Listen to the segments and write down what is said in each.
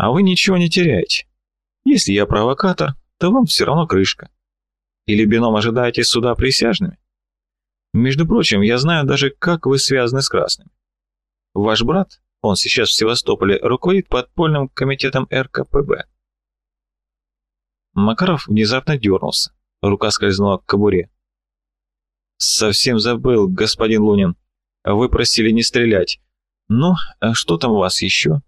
А вы ничего не теряете. Если я провокатор, то вам все равно крышка. Или бином ожидаете суда присяжными? Между прочим, я знаю даже, как вы связаны с красными. Ваш брат, он сейчас в Севастополе, руководит подпольным комитетом РКПБ. Макаров внезапно дернулся. Рука скользнула к кобуре. «Совсем забыл, господин Лунин. Вы просили не стрелять. Ну, а что там у вас еще?»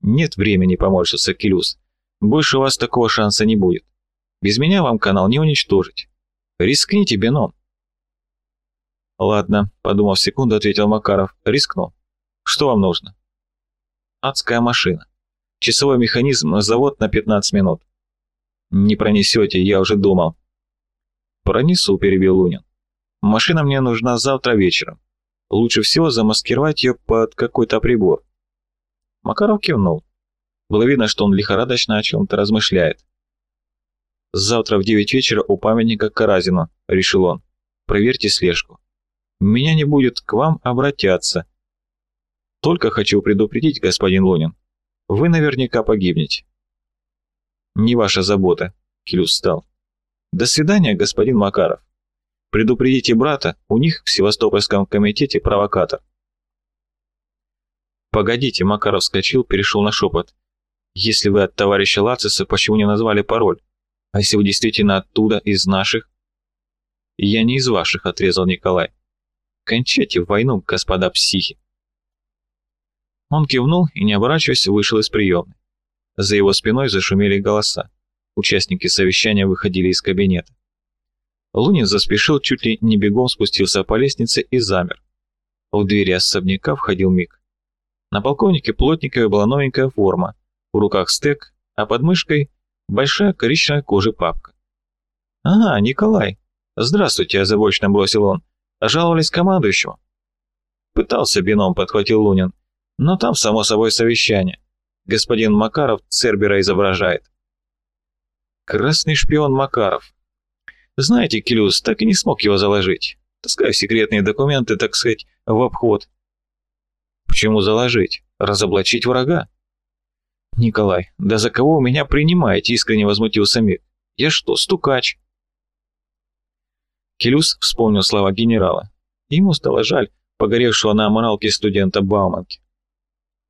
«Нет времени», — поморщился Келюс. «Больше у вас такого шанса не будет. Без меня вам канал не уничтожить. Рискните, Беном». «Ладно», — подумав секунду, ответил Макаров. «Рискну. Что вам нужно?» «Адская машина. Часовой механизм, завод на 15 минут». «Не пронесете, я уже думал». «Пронесу», — перебил Лунин. «Машина мне нужна завтра вечером. Лучше всего замаскировать ее под какой-то прибор». Макаров кивнул. Было видно, что он лихорадочно о чем-то размышляет. «Завтра в девять вечера у памятника Каразину», — решил он. «Проверьте слежку. Меня не будет, к вам обратятся. Только хочу предупредить, господин Лунин, вы наверняка погибнете». «Не ваша забота», — Келюс встал. «До свидания, господин Макаров. Предупредите брата, у них в Севастопольском комитете провокатор». «Погодите», — Макаров вскочил, перешел на шепот. «Если вы от товарища Лациса, почему не назвали пароль? А если вы действительно оттуда, из наших?» «Я не из ваших», — отрезал Николай. «Кончайте войну, господа психи». Он кивнул и, не оборачиваясь, вышел из приемной. За его спиной зашумели голоса. Участники совещания выходили из кабинета. Лунин заспешил, чуть ли не бегом спустился по лестнице и замер. В двери особняка входил Мик. На полковнике Плотниковой была новенькая форма, в руках стек, а под мышкой большая коричневая кожа папка. «Ага, Николай. Здравствуйте», – озабоченно бросил он. «Жаловались командующему?» Пытался бином, подхватил Лунин. Но там, само собой, совещание. Господин Макаров Цербера изображает. Красный шпион Макаров. Знаете, Келюс так и не смог его заложить. Таскаю секретные документы, так сказать, в обход. Почему заложить? Разоблачить врага? Николай, да за кого вы меня принимаете? Искренне возмутился Мик. Я что, стукач? Келюс вспомнил слова генерала. Ему стало жаль погоревшего на аморалке студента Бауманки.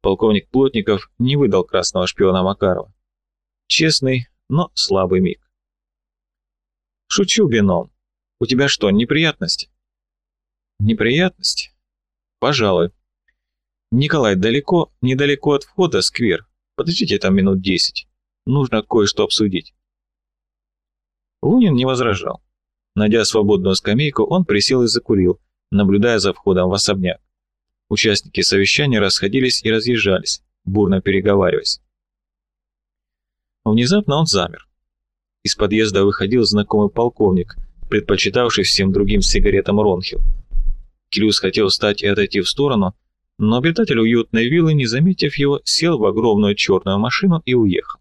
Полковник Плотников не выдал красного шпиона Макарова. Честный, но слабый миг. «Шучу, Бином. У тебя что, неприятности?» «Неприятности? Пожалуй. Николай, далеко, недалеко от входа сквер. Подождите там минут десять. Нужно кое-что обсудить». Лунин не возражал. Найдя свободную скамейку, он присел и закурил, наблюдая за входом в особняк. Участники совещания расходились и разъезжались, бурно переговариваясь. Внезапно он замер. Из подъезда выходил знакомый полковник, предпочитавший всем другим сигаретам Ронхил. Клюс хотел встать и отойти в сторону, но обитатель уютной виллы, не заметив его, сел в огромную черную машину и уехал.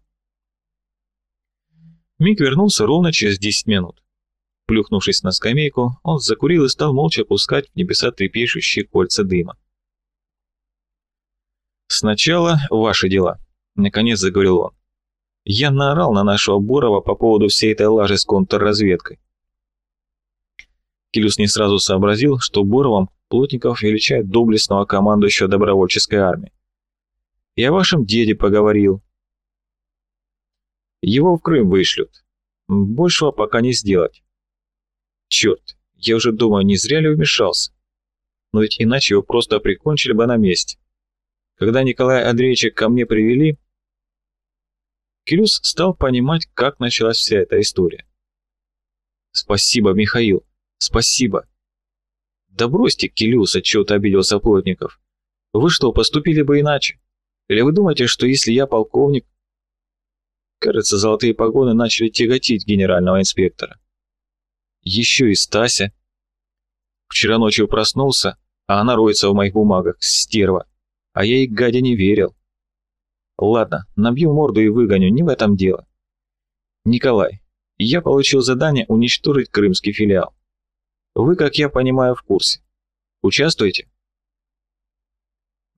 Мик вернулся ровно через 10 минут. Плюхнувшись на скамейку, он закурил и стал молча пускать в небеса трепещущие кольца дыма. «Сначала ваши дела», — наконец заговорил он. «Я наорал на нашего Борова по поводу всей этой лажи с контрразведкой». Килюс не сразу сообразил, что Боровым Плотников величает доблестного командующего добровольческой армии. «Я о вашем деде поговорил». «Его в Крым вышлют. Большего пока не сделать». «Черт, я уже думаю, не зря ли вмешался? Но ведь иначе его просто прикончили бы на месте». Когда Николая Андреевича ко мне привели, Келюс стал понимать, как началась вся эта история. «Спасибо, Михаил, спасибо!» «Да бросьте, Келюс, отчего-то обиделся Плотников. Вы что, поступили бы иначе? Или вы думаете, что если я полковник...» Кажется, золотые погоны начали тяготить генерального инспектора. Еще и Стася. Вчера ночью проснулся, а она роется в моих бумагах, стерва а я и гадя не верил. Ладно, набью морду и выгоню, не в этом дело. Николай, я получил задание уничтожить крымский филиал. Вы, как я понимаю, в курсе. Участвуете?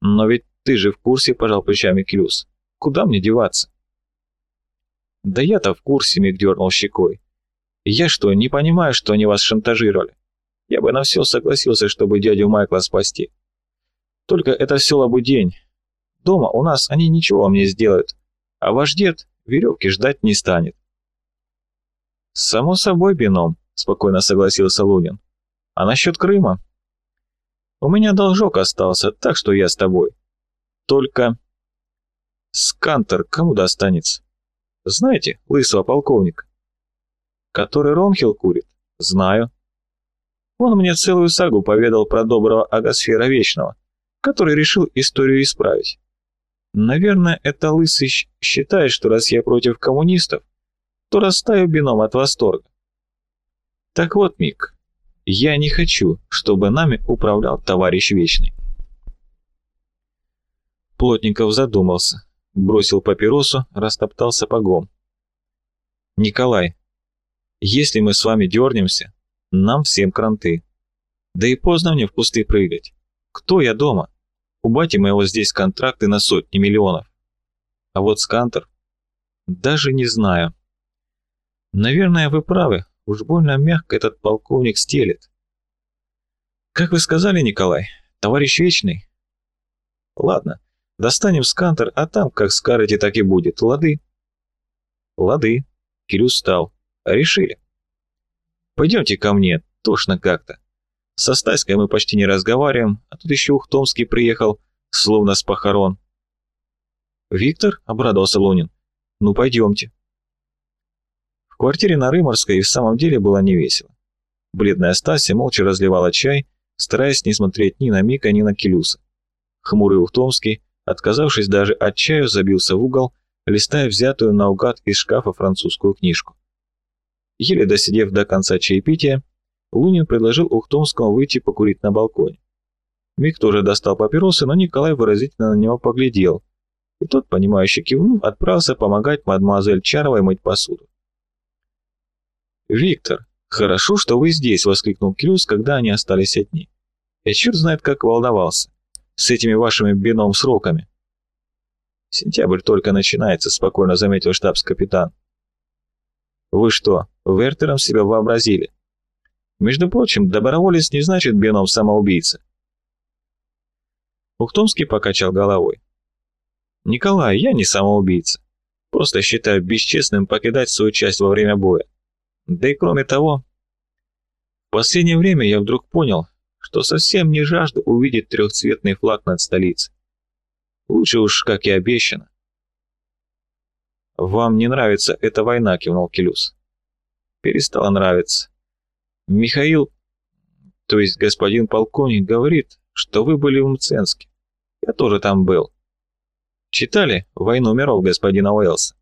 Но ведь ты же в курсе, пожал плечами Клюс. Куда мне деваться? Да я-то в курсе, Мик дернул щекой. Я что, не понимаю, что они вас шантажировали? Я бы на все согласился, чтобы дядю Майкла спасти. Только это все лабудень. Дома у нас они ничего мне сделают, а ваш дед веревки ждать не станет. «Само собой, бином», — спокойно согласился Лунин. «А насчет Крыма?» «У меня должок остался, так что я с тобой. Только...» «Скантер кому достанется?» «Знаете, лысого полковника?» «Который Ронхил курит?» «Знаю». Он мне целую сагу поведал про доброго Агосфера Вечного, который решил историю исправить. Наверное, это Лысый считает, что раз я против коммунистов, то растаю бином от восторга. Так вот, Мик, я не хочу, чтобы нами управлял товарищ Вечный. Плотников задумался, бросил папиросу, растоптал сапогом. «Николай, если мы с вами дернемся, нам всем кранты. Да и поздно мне в кусты прыгать. Кто я дома? У бати моего здесь контракты на сотни миллионов. А вот Скантер? Даже не знаю. Наверное, вы правы. Уж больно мягко этот полковник стелет. Как вы сказали, Николай, товарищ Вечный? Ладно, достанем Скантер, а там как скажете, так и будет. Лады? Лады. Кирю встал. Решили. Пойдемте ко мне, тошно как-то. Со Стаськой мы почти не разговариваем, а тут еще Ухтомский приехал, словно с похорон. «Виктор?» — обрадовался Лунин. «Ну, пойдемте». Квартире на Рыморской и в самом деле было невесело. Бледная Стася молча разливала чай, стараясь не смотреть ни на Мика, ни на Келюса. Хмурый Ухтомский, отказавшись даже от чаю, забился в угол, листая взятую наугад из шкафа французскую книжку. Еле досидев до конца чаепития, Лунин предложил Ухтомскому выйти покурить на балконе. Мик тоже достал папиросы, но Николай выразительно на него поглядел, и тот, понимающе кивнув, отправился помогать мадемуазель Чаровой мыть посуду. «Виктор, хорошо, что вы здесь!» — воскликнул Кирюс, когда они остались одни. «Я черт знает, как волновался. С этими вашими бином сроками». «Сентябрь только начинается», — спокойно заметил штабс-капитан. «Вы что, Вертером себя вообразили?» Между прочим, доброволец не значит бином самоубийца. Ухтомский покачал головой. «Николай, я не самоубийца. Просто считаю бесчестным покидать свою часть во время боя. Да и кроме того, в последнее время я вдруг понял, что совсем не жажду увидеть трехцветный флаг над столицей. Лучше уж, как и обещано. «Вам не нравится эта война», — кивнул Келюс. «Перестала нравиться. Михаил, то есть господин полковник, говорит, что вы были в Мценске. Я тоже там был. Читали «Войну миров» господина Уэллса?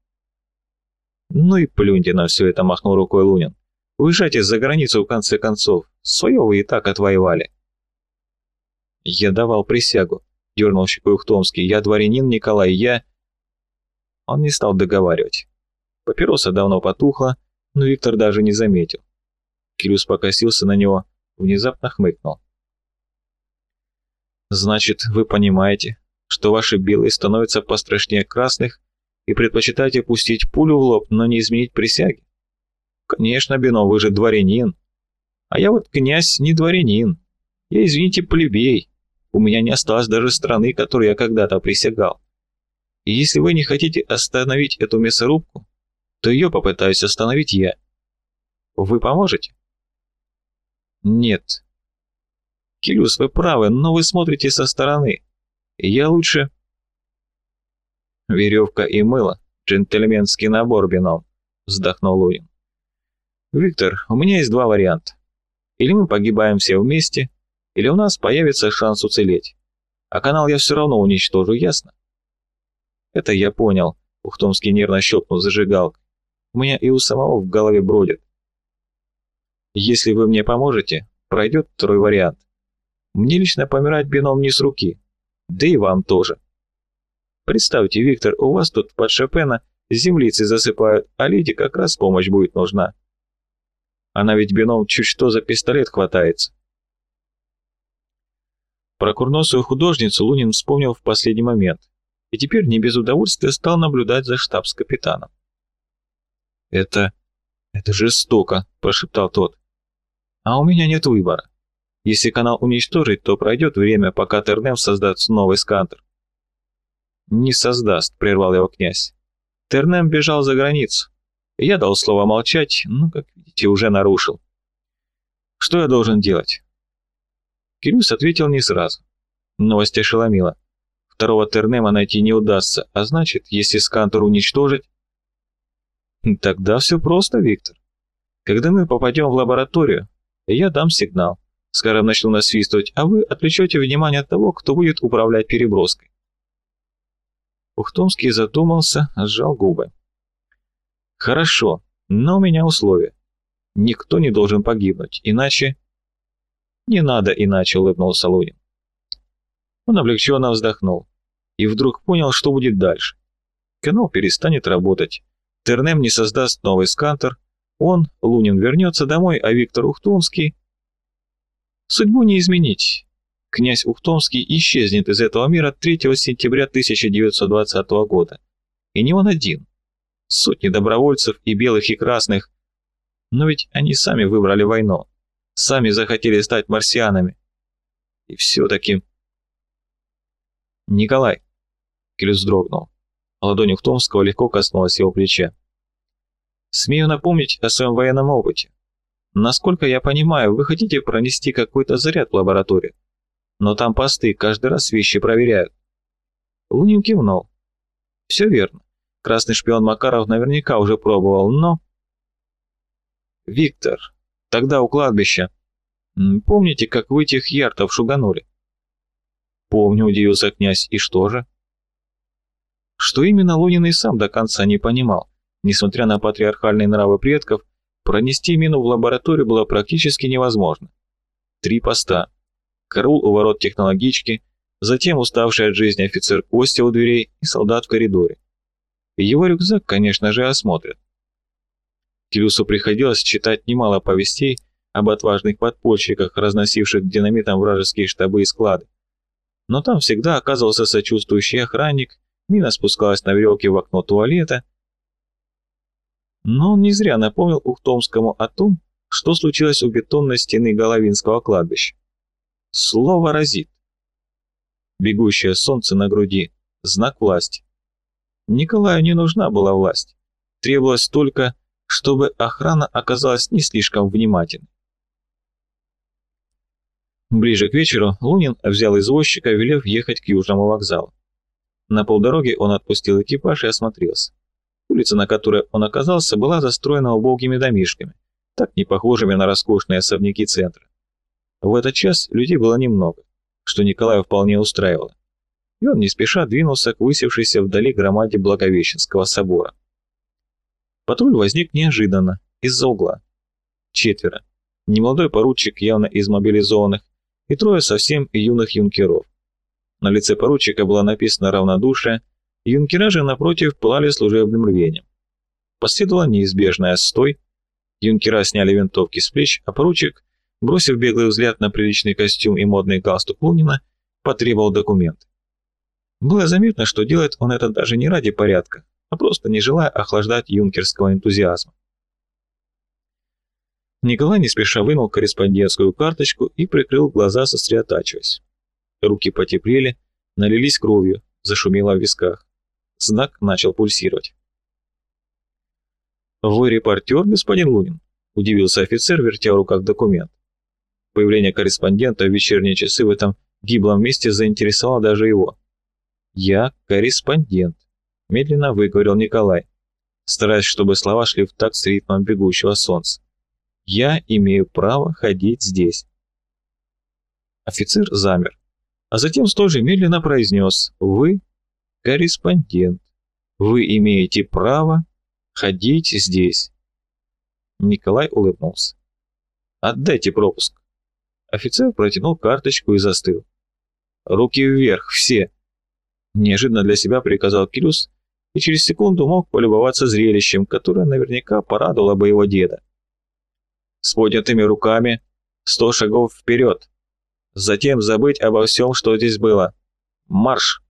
Ну и плюньте на все это, махнул рукой Лунин. Уезжайте за границу в конце концов. Свое вы и так отвоевали. Я давал присягу, дернул щекой Ухтомский. Я дворянин Николай, я... Он не стал договаривать. Папироса давно потухла, но Виктор даже не заметил. Кирюс покосился на него, внезапно хмыкнул. «Значит, вы понимаете, что ваши белые становятся пострашнее красных и предпочитаете пустить пулю в лоб, но не изменить присяги? Конечно, Бино, вы же дворянин. А я вот князь не дворянин. Я, извините, плебей. У меня не осталось даже страны, которой я когда-то присягал. И если вы не хотите остановить эту мясорубку, то ее попытаюсь остановить я. Вы поможете?» Нет. Килюс, вы правы, но вы смотрите со стороны. Я лучше... Веревка и мыло. Джентльменский набор, бином. Вздохнул Луин. Виктор, у меня есть два варианта. Или мы погибаем все вместе, или у нас появится шанс уцелеть. А канал я все равно уничтожу, ясно? Это я понял. Ухтомский нервно щелкнул зажигалкой. У меня и у самого в голове бродит. Если вы мне поможете, пройдет второй вариант. Мне лично помирать бином не с руки. Да и вам тоже. Представьте, Виктор, у вас тут под Шопена землицы засыпают, а Лиде как раз помощь будет нужна. Она ведь бином чуть что за пистолет хватается. Про курносую художницу Лунин вспомнил в последний момент и теперь не без удовольствия стал наблюдать за штабс-капитаном. «Это... это жестоко», – прошептал тот. «А у меня нет выбора. Если канал уничтожить, то пройдет время, пока Тернем создаст новый скантер». «Не создаст», – прервал его князь. «Тернем бежал за границу. Я дал слово молчать, но, как видите, уже нарушил. Что я должен делать?» Кирюс ответил не сразу. Новость ошеломила. Второго Тернема найти не удастся, а значит, если скантер уничтожить... Тогда все просто, Виктор. Когда мы попадем в лабораторию, я дам сигнал. Скоро начну насвистывать, а вы отвлечете внимание от того, кто будет управлять переброской. Ухтомский задумался, сжал губы. Хорошо, но у меня условие. Никто не должен погибнуть, иначе... Не надо иначе, улыбнулся Лунин. Он облегченно вздохнул и вдруг понял, что будет дальше. Канал перестанет работать, Тернем не создаст новый скантер, он, Лунин, вернется домой, а Виктор Ухтомский... Судьбу не изменить. Князь Ухтомский исчезнет из этого мира 3 сентября 1920 года. И не он один. Сотни добровольцев и белых, и красных. Но ведь они сами выбрали войну. Сами захотели стать марсианами. И все-таки «Николай!» Келюс вздрогнул. Ладонь Ухтомского легко коснулась его плеча. «Смею напомнить о своем военном опыте. Насколько я понимаю, вы хотите пронести какой-то заряд в лабораторию. Но там посты, каждый раз вещи проверяют». Лунин кивнул. «Все верно. Красный шпион Макаров наверняка уже пробовал, но...» «Виктор, тогда у кладбища. Помните, как вы этих яртов шуганули?» «Помню», — удивился князь, — «и что же?» Что именно Лунин и сам до конца не понимал. Несмотря на патриархальные нравы предков, пронести мину в лабораторию было практически невозможно. Три поста. Караул у ворот технологички, затем уставший от жизни офицер Костя у дверей и солдат в коридоре. Его рюкзак, конечно же, осмотрят. Килюсу приходилось читать немало повестей об отважных подпольщиках, разносивших динамитом вражеские штабы и склады но там всегда оказывался сочувствующий охранник, мина спускалась на веревке в окно туалета. Но он не зря напомнил Ухтомскому о том, что случилось у бетонной стены Головинского кладбища. Слово разит. Бегущее солнце на груди – знак власти. Николаю не нужна была власть. Требовалось только, чтобы охрана оказалась не слишком внимательной. Ближе к вечеру Лунин взял извозчика, велев ехать к Южному вокзалу. На полдороги он отпустил экипаж и осмотрелся. Улица, на которой он оказался, была застроена убогими домишками, так не похожими на роскошные особняки центра. В этот час людей было немного, что Николая вполне устраивало. И он не спеша двинулся к высевшейся вдали громаде Благовещенского собора. Патруль возник неожиданно, из-за угла. Четверо. Немолодой поручик, явно из мобилизованных, и трое совсем юных юнкеров. На лице поручика было написано равнодушие, юнкера же, напротив, пылали служебным рвением. Последовала неизбежная стой, юнкера сняли винтовки с плеч, а поручик, бросив беглый взгляд на приличный костюм и модный галстук Лунина, потребовал документ. Было заметно, что делает он это даже не ради порядка, а просто не желая охлаждать юнкерского энтузиазма. Николай не спеша вынул корреспондентскую карточку и прикрыл глаза, сосредотачиваясь. Руки потеплели, налились кровью, зашумело в висках. Знак начал пульсировать. «Вы репортер, господин Лунин?» – удивился офицер, вертя в руках документ. Появление корреспондента в вечерние часы в этом гиблом месте заинтересовало даже его. «Я корреспондент», – медленно выговорил Николай, стараясь, чтобы слова шли в такт с ритмом бегущего солнца. Я имею право ходить здесь. Офицер замер, а затем столь же медленно произнес «Вы корреспондент. Вы имеете право ходить здесь». Николай улыбнулся. «Отдайте пропуск». Офицер протянул карточку и застыл. «Руки вверх, все!» Неожиданно для себя приказал Кирюс и через секунду мог полюбоваться зрелищем, которое наверняка порадовало бы его деда с поднятыми руками, сто шагов вперед. Затем забыть обо всем, что здесь было. Марш!